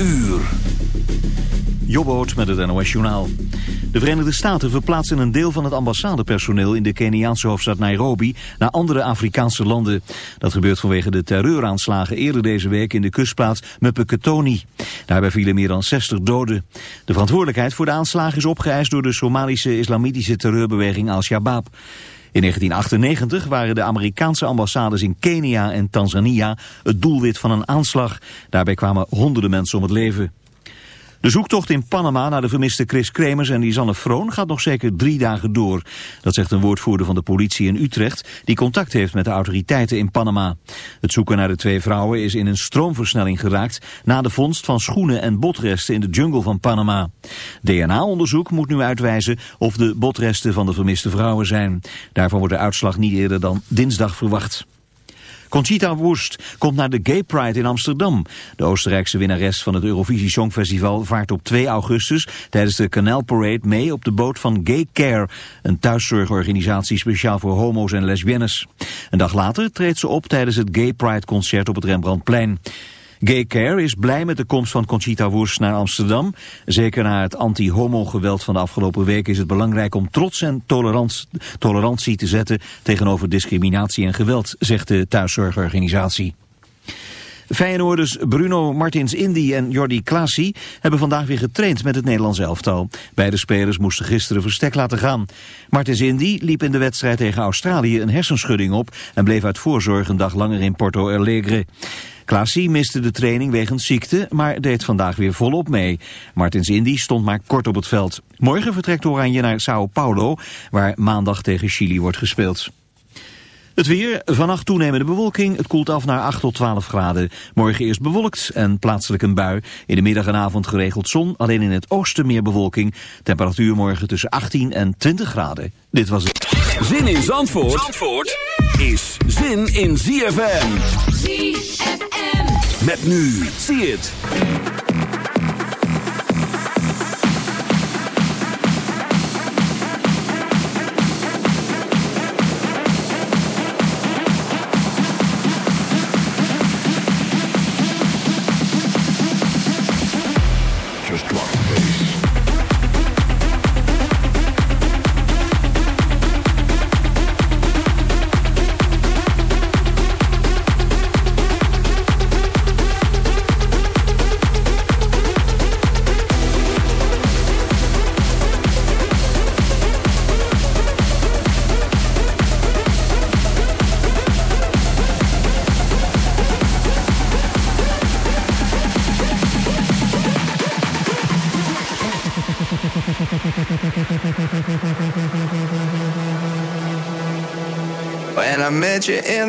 uur. Jobboot met het NOS Journaal. De Verenigde Staten verplaatsen een deel van het ambassadepersoneel in de Keniaanse hoofdstad Nairobi naar andere Afrikaanse landen. Dat gebeurt vanwege de terreuraanslagen eerder deze week in de kustplaats Mupeketoni. Daarbij vielen meer dan 60 doden. De verantwoordelijkheid voor de aanslagen is opgeëist door de Somalische islamitische terreurbeweging Al-Shabaab. In 1998 waren de Amerikaanse ambassades in Kenia en Tanzania het doelwit van een aanslag. Daarbij kwamen honderden mensen om het leven. De zoektocht in Panama naar de vermiste Chris Kremers en Lisanne Froon gaat nog zeker drie dagen door. Dat zegt een woordvoerder van de politie in Utrecht die contact heeft met de autoriteiten in Panama. Het zoeken naar de twee vrouwen is in een stroomversnelling geraakt na de vondst van schoenen en botresten in de jungle van Panama. DNA-onderzoek moet nu uitwijzen of de botresten van de vermiste vrouwen zijn. Daarvan wordt de uitslag niet eerder dan dinsdag verwacht. Conchita Wurst komt naar de Gay Pride in Amsterdam. De Oostenrijkse winnares van het Eurovisie Songfestival vaart op 2 augustus tijdens de Canal Parade mee op de boot van Gay Care, een thuiszorgorganisatie speciaal voor homo's en lesbiennes. Een dag later treedt ze op tijdens het Gay Pride concert op het Rembrandtplein. Gay Care is blij met de komst van Conchita Wurst naar Amsterdam. Zeker na het anti-homo-geweld van de afgelopen week is het belangrijk om trots en tolerantie te zetten tegenover discriminatie en geweld, zegt de thuiszorgorganisatie. Feyenoorders Bruno Martins Indy en Jordi Klaasie hebben vandaag weer getraind met het Nederlands elftal. Beide spelers moesten gisteren verstek laten gaan. Martins Indy liep in de wedstrijd tegen Australië een hersenschudding op en bleef uit voorzorg een dag langer in Porto Alegre. Klaasie miste de training wegens ziekte, maar deed vandaag weer volop mee. Martins Indy stond maar kort op het veld. Morgen vertrekt Oranje naar Sao Paulo, waar maandag tegen Chili wordt gespeeld. Het weer, vannacht toenemende bewolking. Het koelt af naar 8 tot 12 graden. Morgen eerst bewolkt en plaatselijk een bui. In de middag en avond geregeld zon. Alleen in het oosten meer bewolking. Temperatuur morgen tussen 18 en 20 graden. Dit was het. Zin in Zandvoort, Zandvoort is zin in ZFM. ZFM. Met nu. Zie het.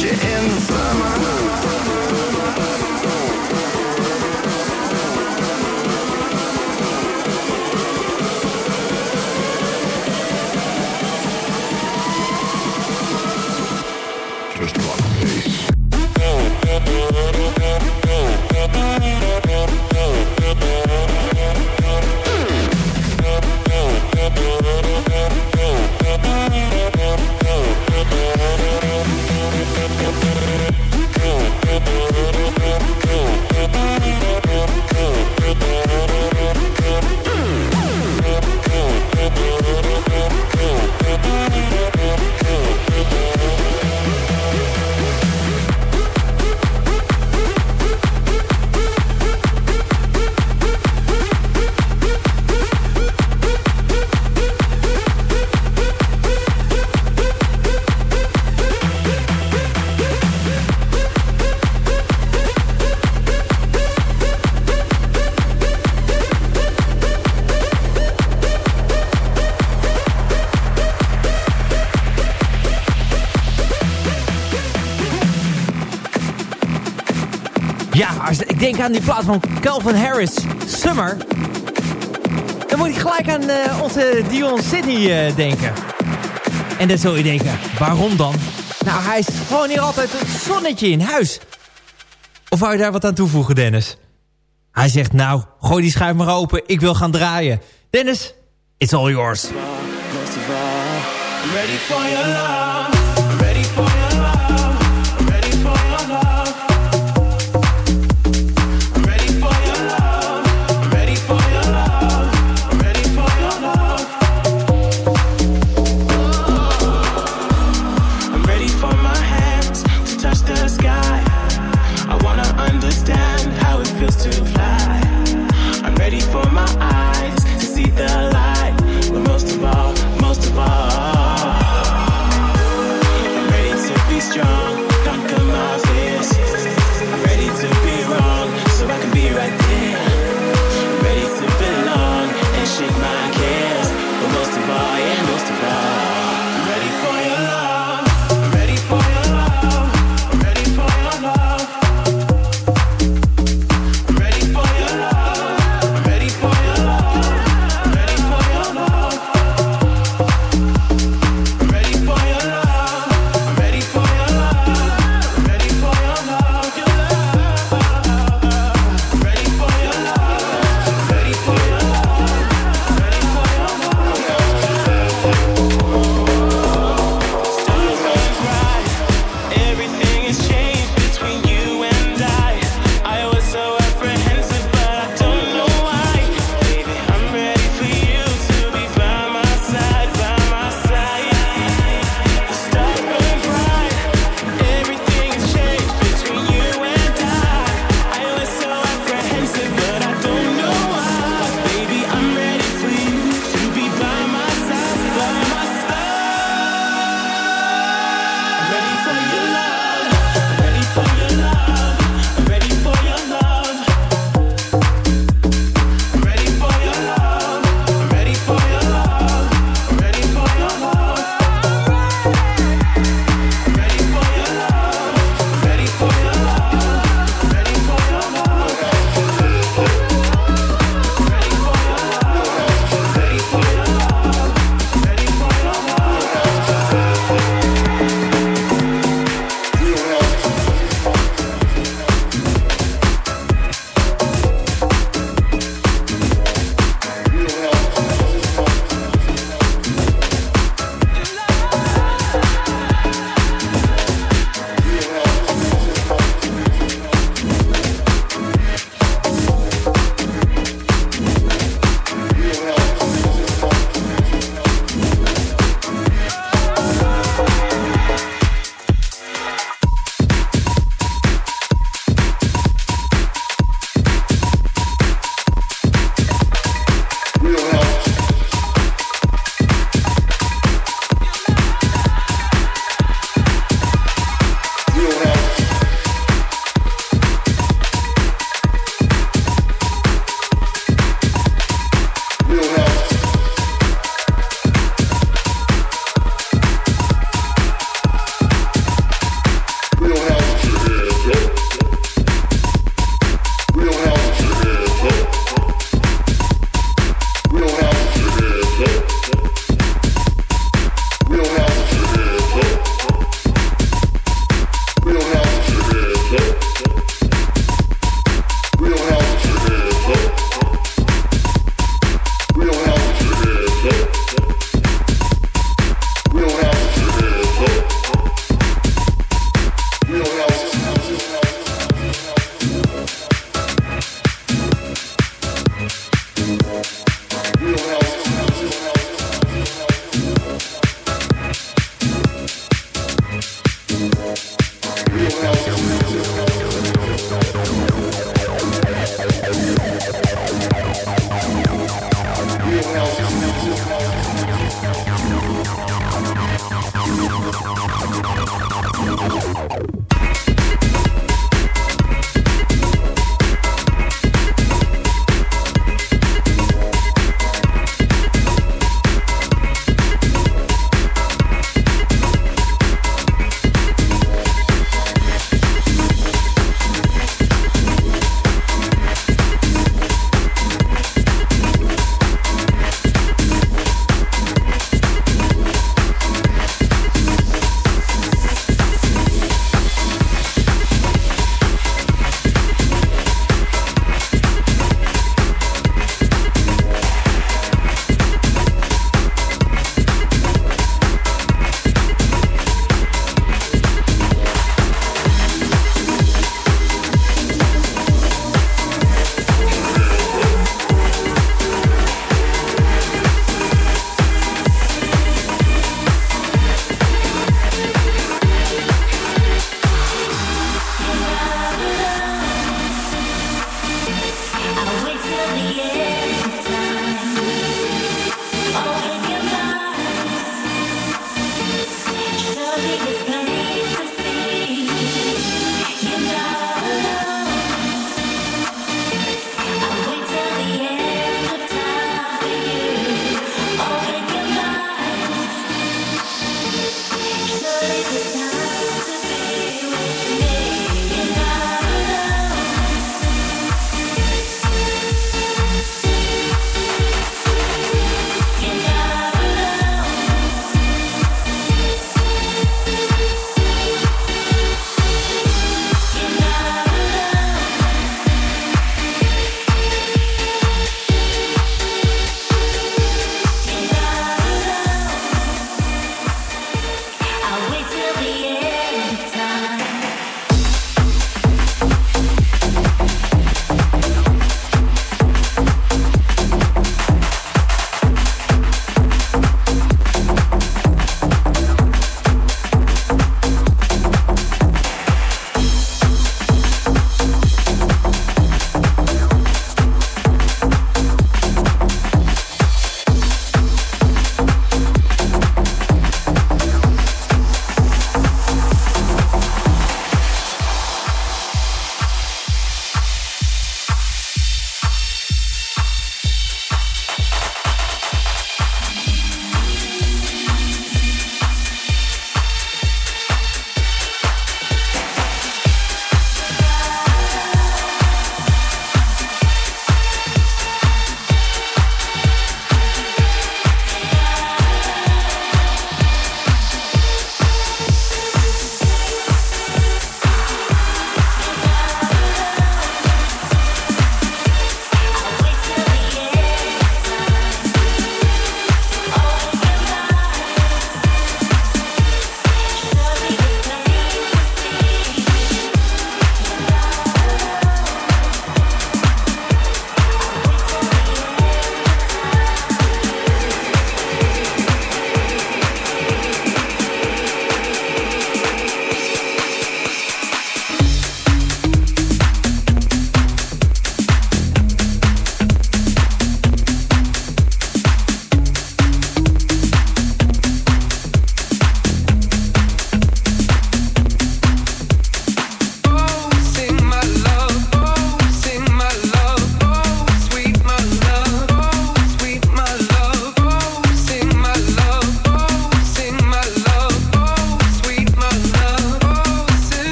you in the summer. Ik denk aan die plaat van Calvin Harris, Summer. Dan moet ik gelijk aan uh, onze Dion Sydney uh, denken. En dan zul je denken, waarom dan? Nou, hij is gewoon hier altijd een zonnetje in huis. Of wou je daar wat aan toevoegen, Dennis? Hij zegt, nou, gooi die schuif maar open, ik wil gaan draaien. Dennis, it's all yours. Ready for your love.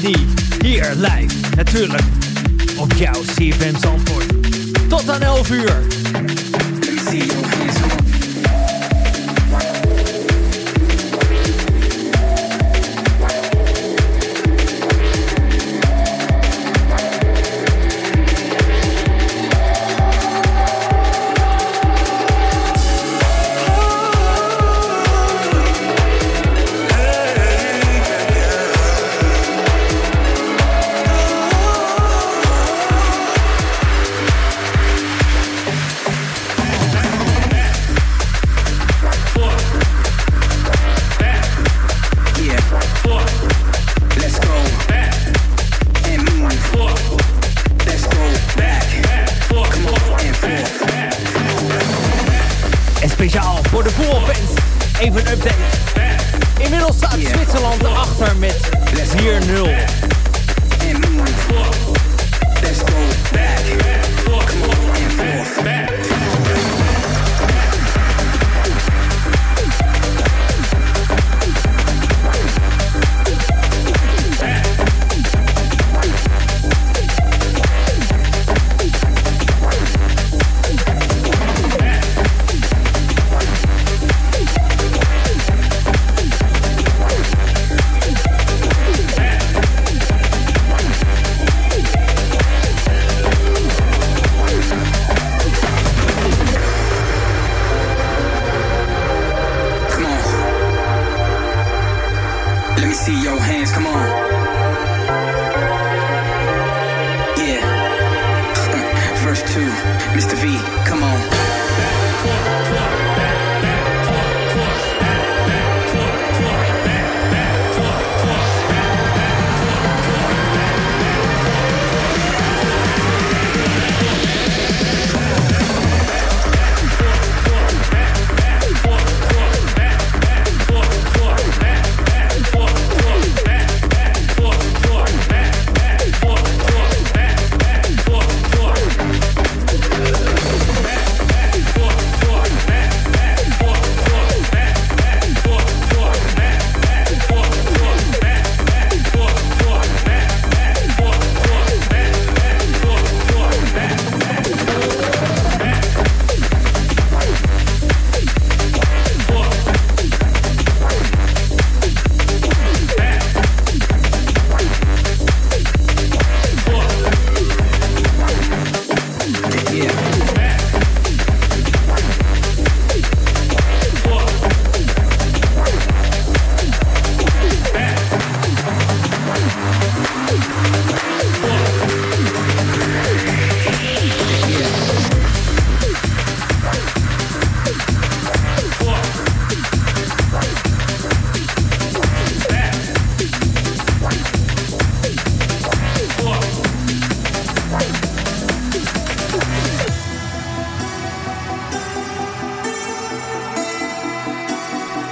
Hier live, natuurlijk, op jouw CFM Zandvoort. Tot aan 11 uur.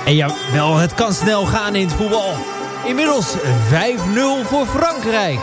En wel, het kan snel gaan in het voetbal. Inmiddels 5-0 voor Frankrijk.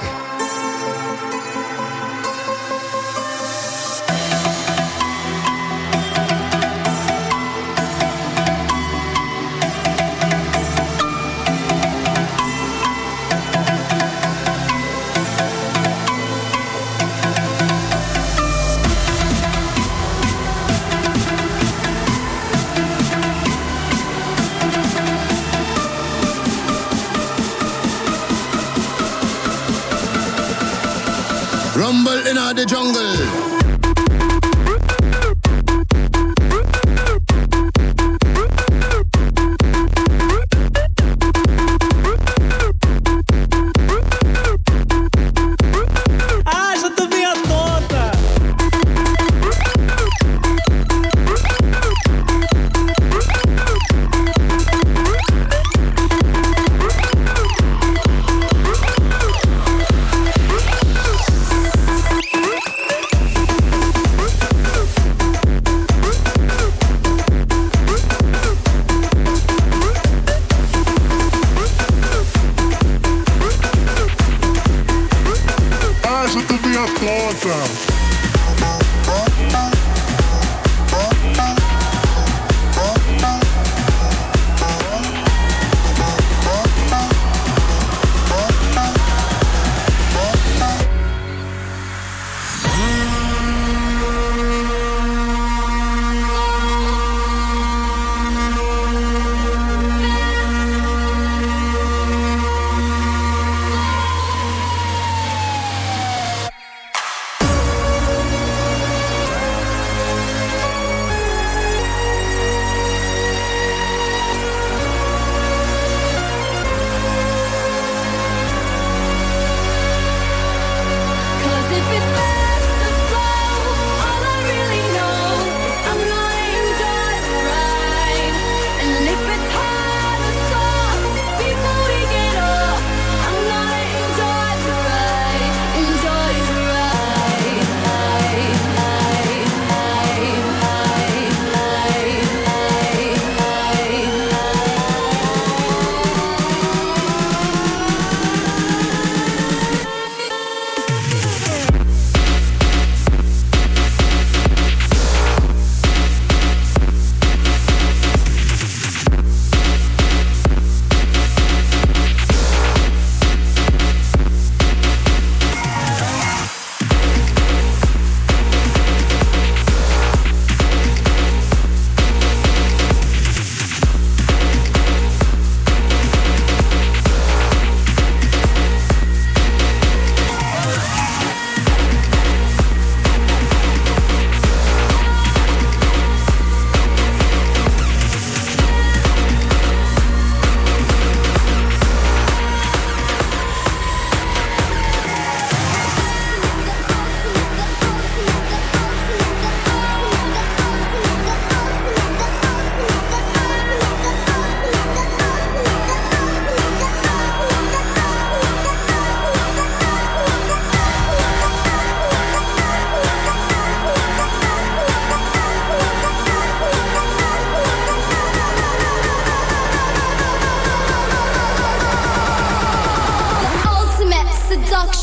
The jungle.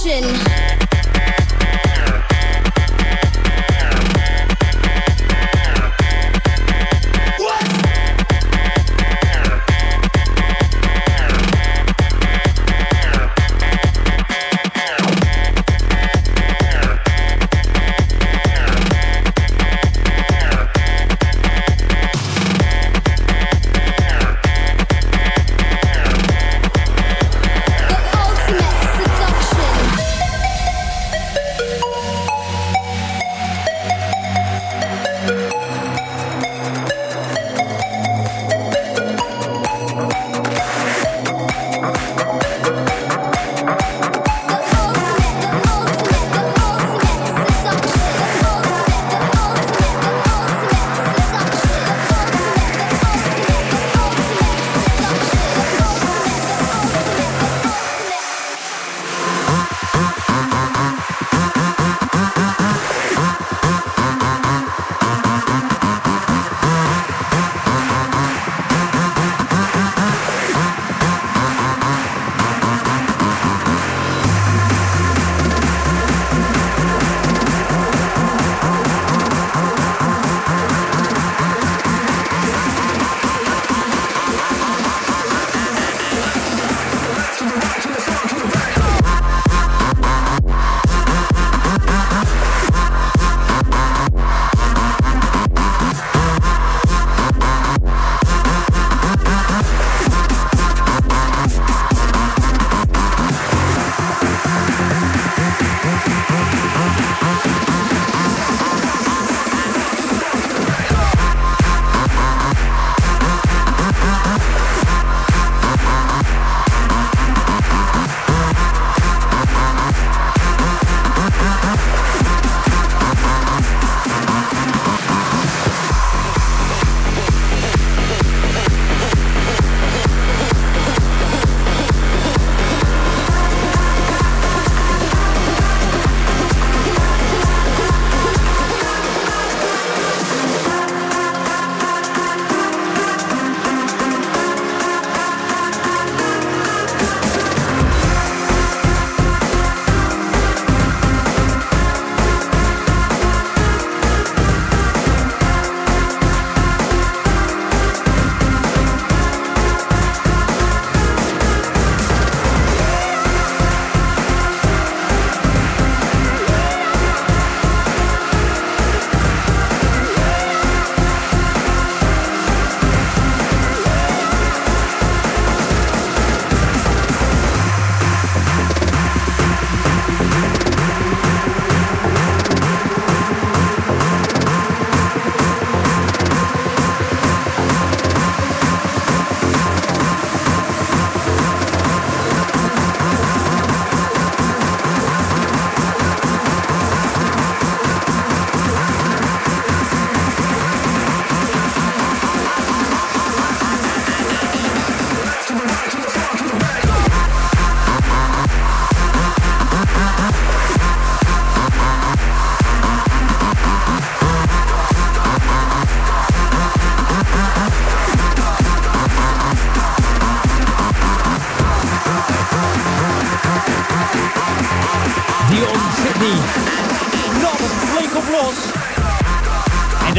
Nation.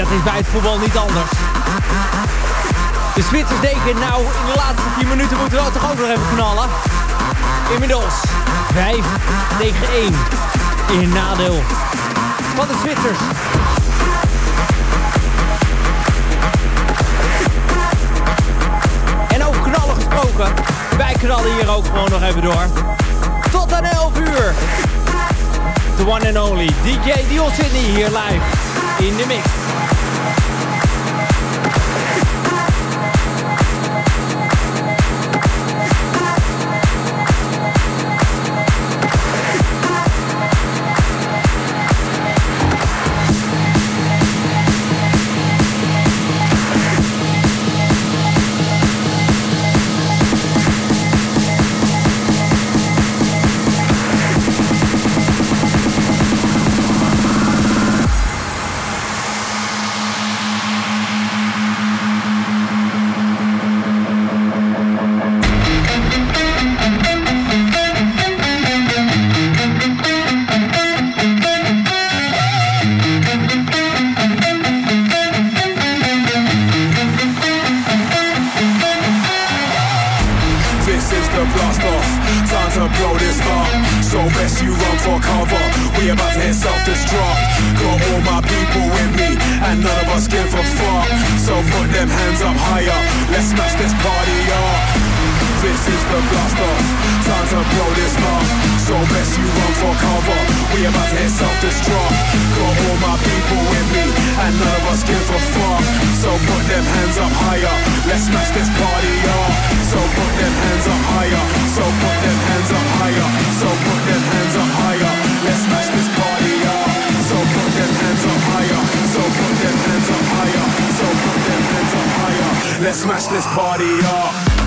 Voetbal niet anders. De Zwitsers denken, nou, in de laatste 10 minuten moeten we toch ook nog even knallen. Inmiddels 5 tegen 1 in nadeel van de Zwitsers. En over knallen gesproken, wij knallen hier ook gewoon nog even door. Tot aan 11 uur. The one and only DJ Dion Sydney hier live in de mix. Self-destruct. Got all my people with me, and none of us give a fuck. So put them hands up higher. Let's smash this party up. So put them hands up higher. So put them hands up higher. So put them hands up higher. Let's smash this party up. So put them hands up higher. So put them hands up higher. So put them hands up higher. Let's smash this party up.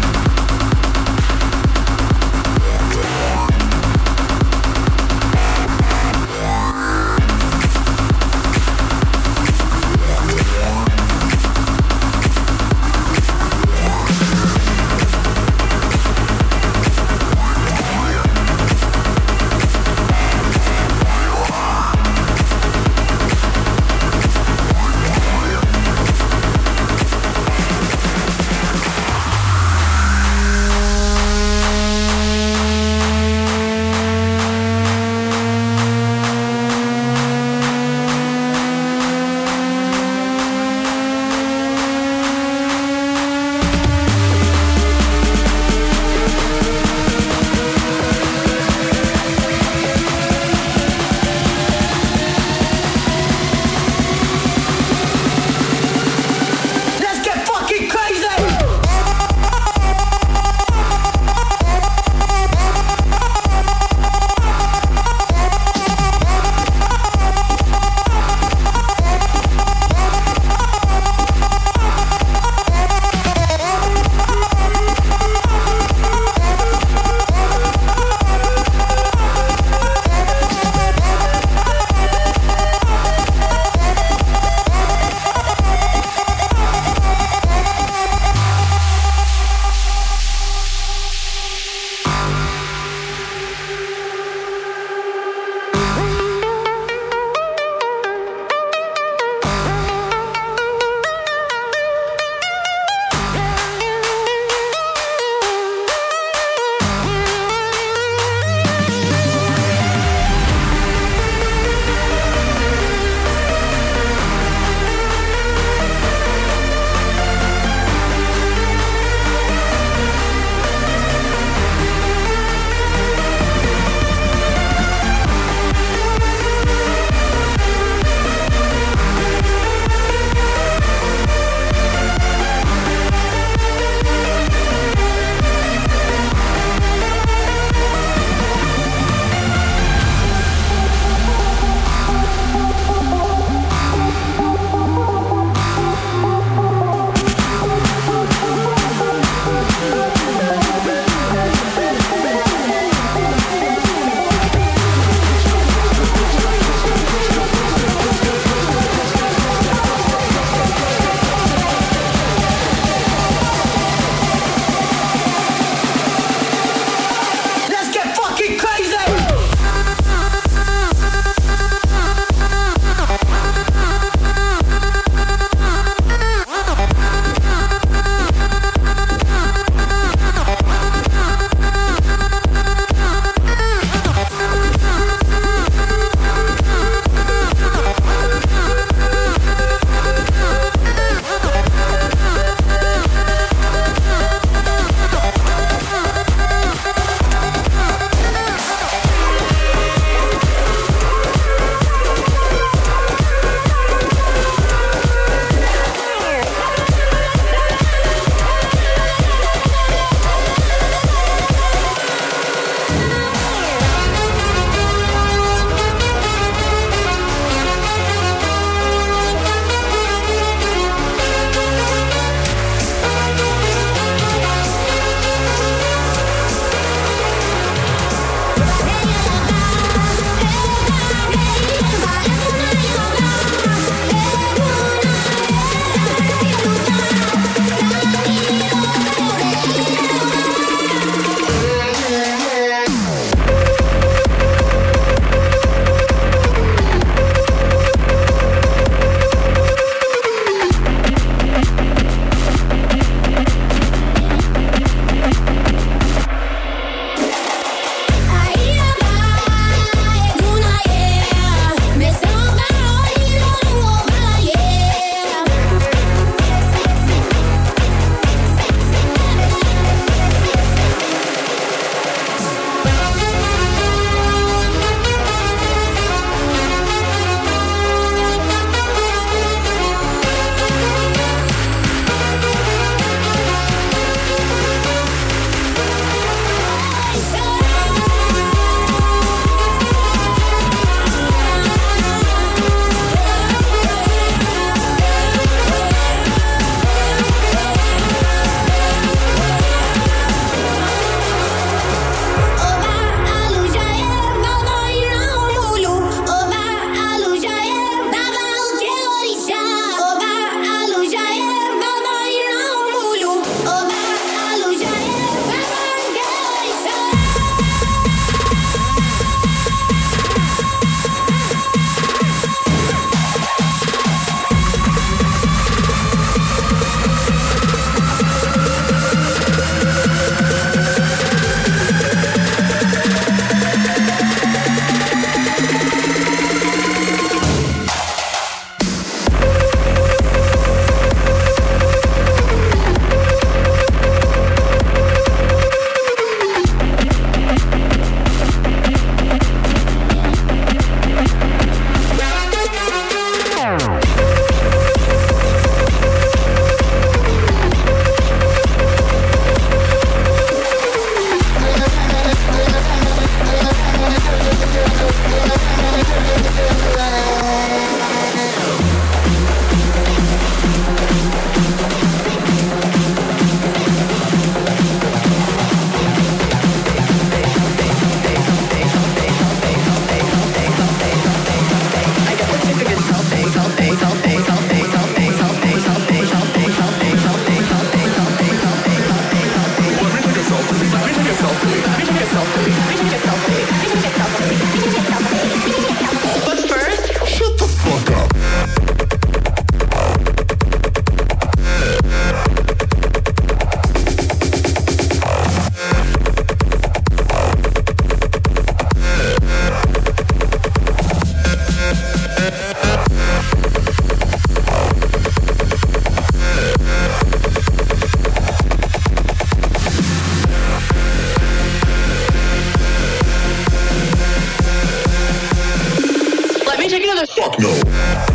Nigga the fuck no.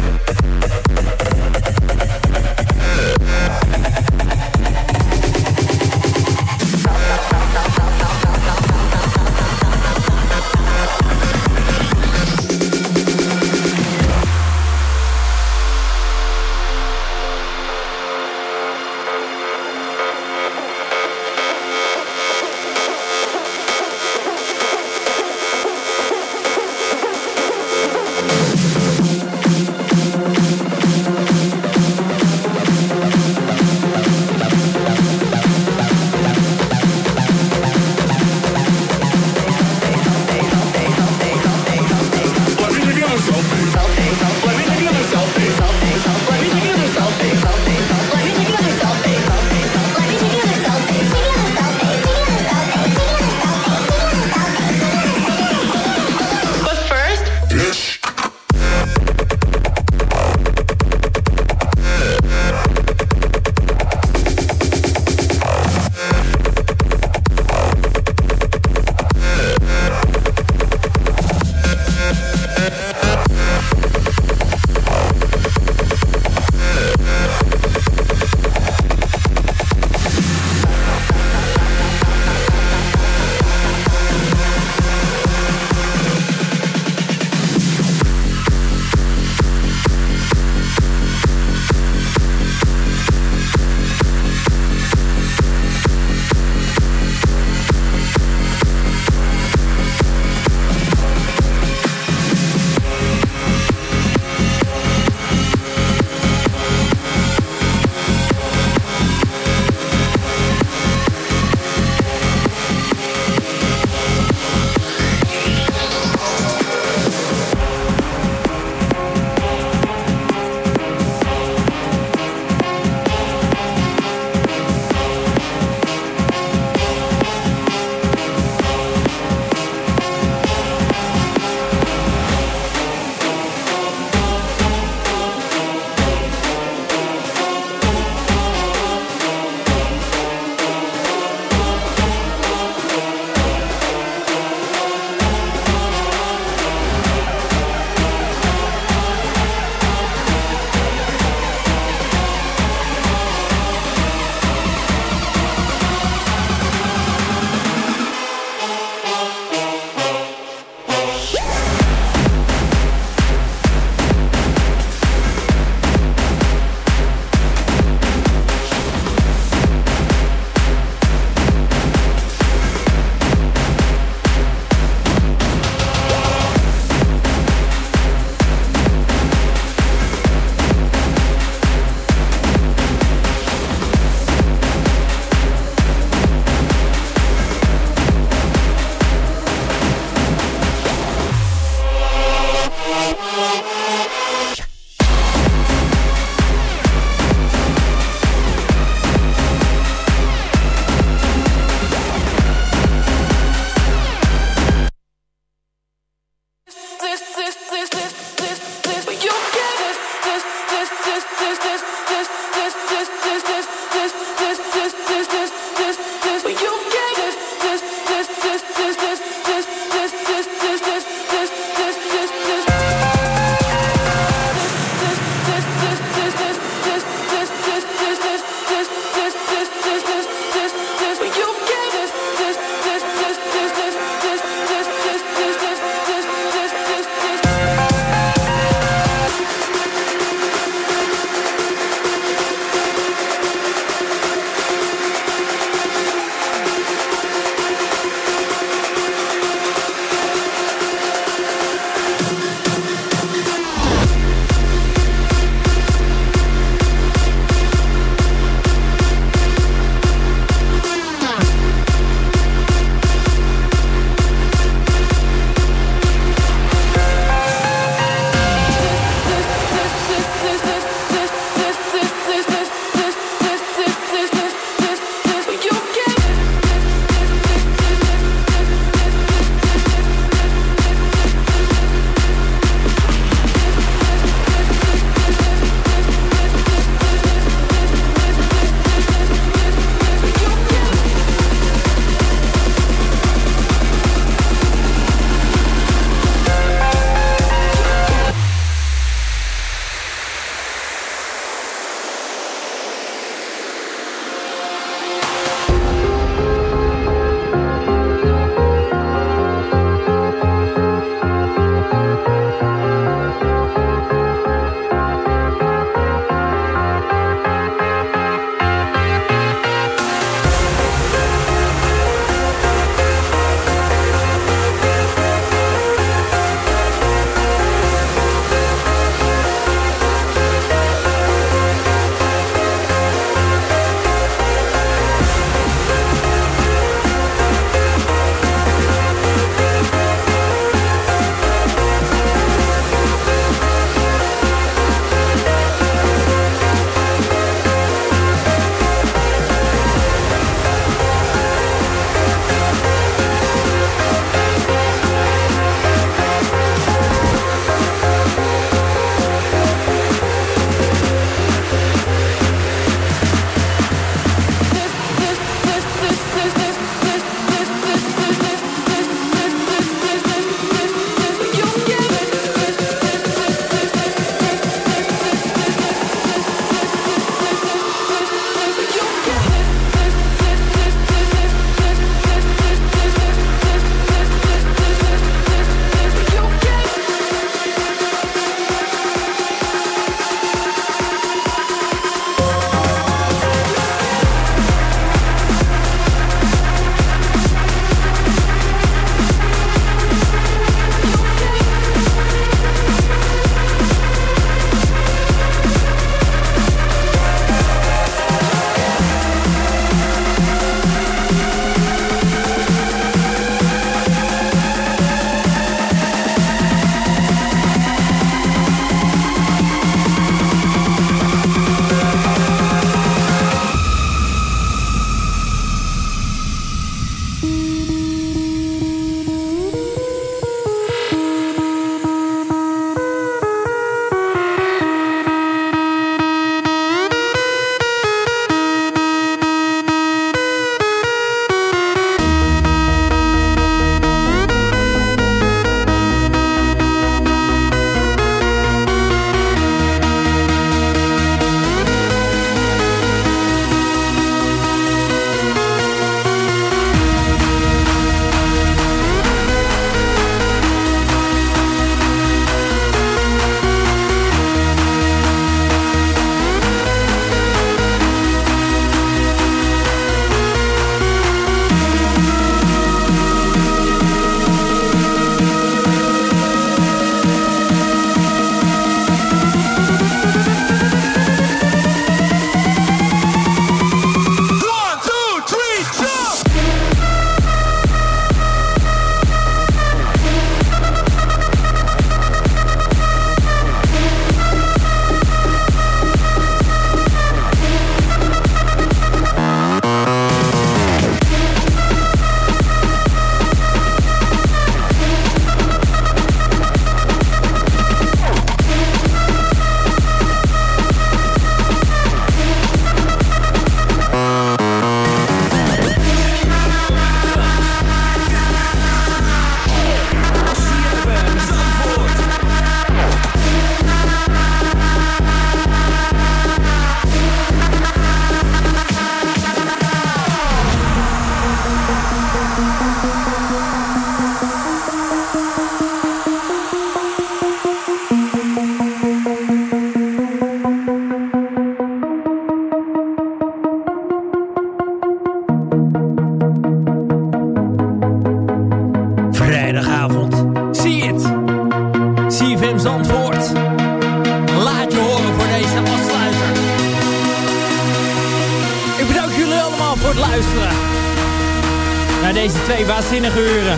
Naar deze twee waanzinnige uren.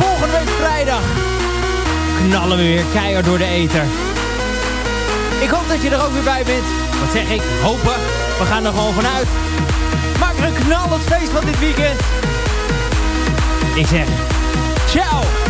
Volgende week vrijdag knallen we weer keihard door de ether. Ik hoop dat je er ook weer bij bent. Wat zeg ik? Hopen. We gaan er gewoon vanuit. Maak er een knallend feest van dit weekend. Ik zeg, ciao.